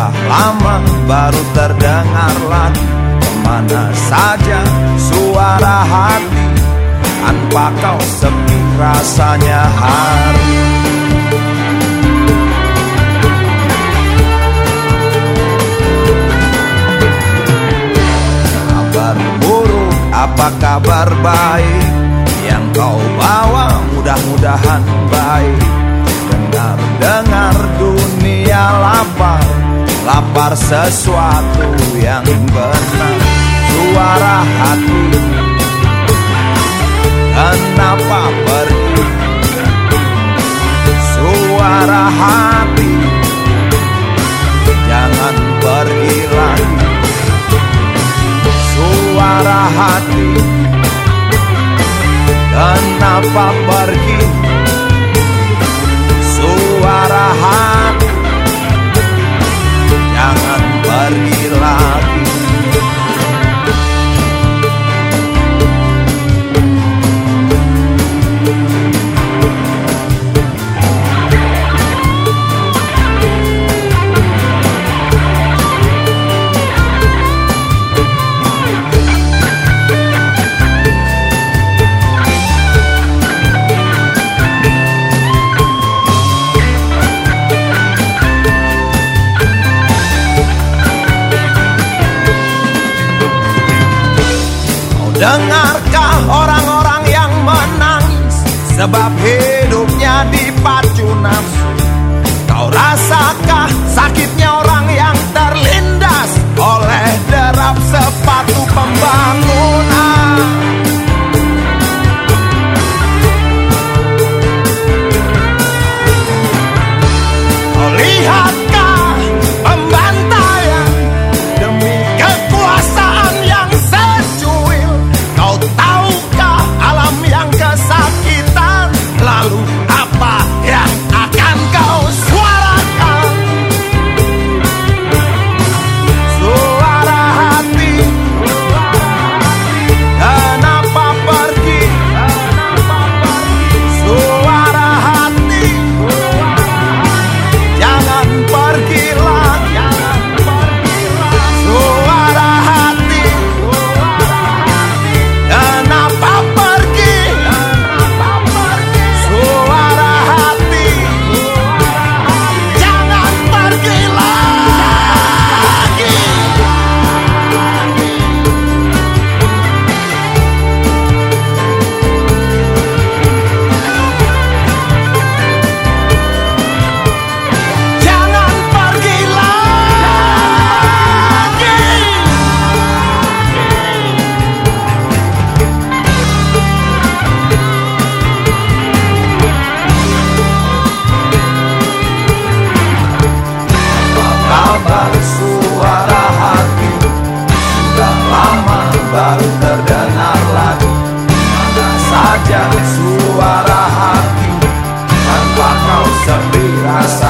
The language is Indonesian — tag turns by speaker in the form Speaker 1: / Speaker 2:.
Speaker 1: Sudah lama baru terdengar lagi Ke mana saja suara hati. Tanpa kau sepi rasanya hari Kabar buruk apa kabar baik? Yang kau bawa mudah-mudahan baik Lapar sesuatu yang benar. Suara hati. Kenapa pergi? Suara hati. Jangan pergi lagi. Suara hati. Kenapa pergi? Suara hati Jangan Dengarkah orang-orang yang menangis? Sebab hidupnya dipacu nafsu Kau rasakah sakitnya orang suara hati tanpa kau sepi rasa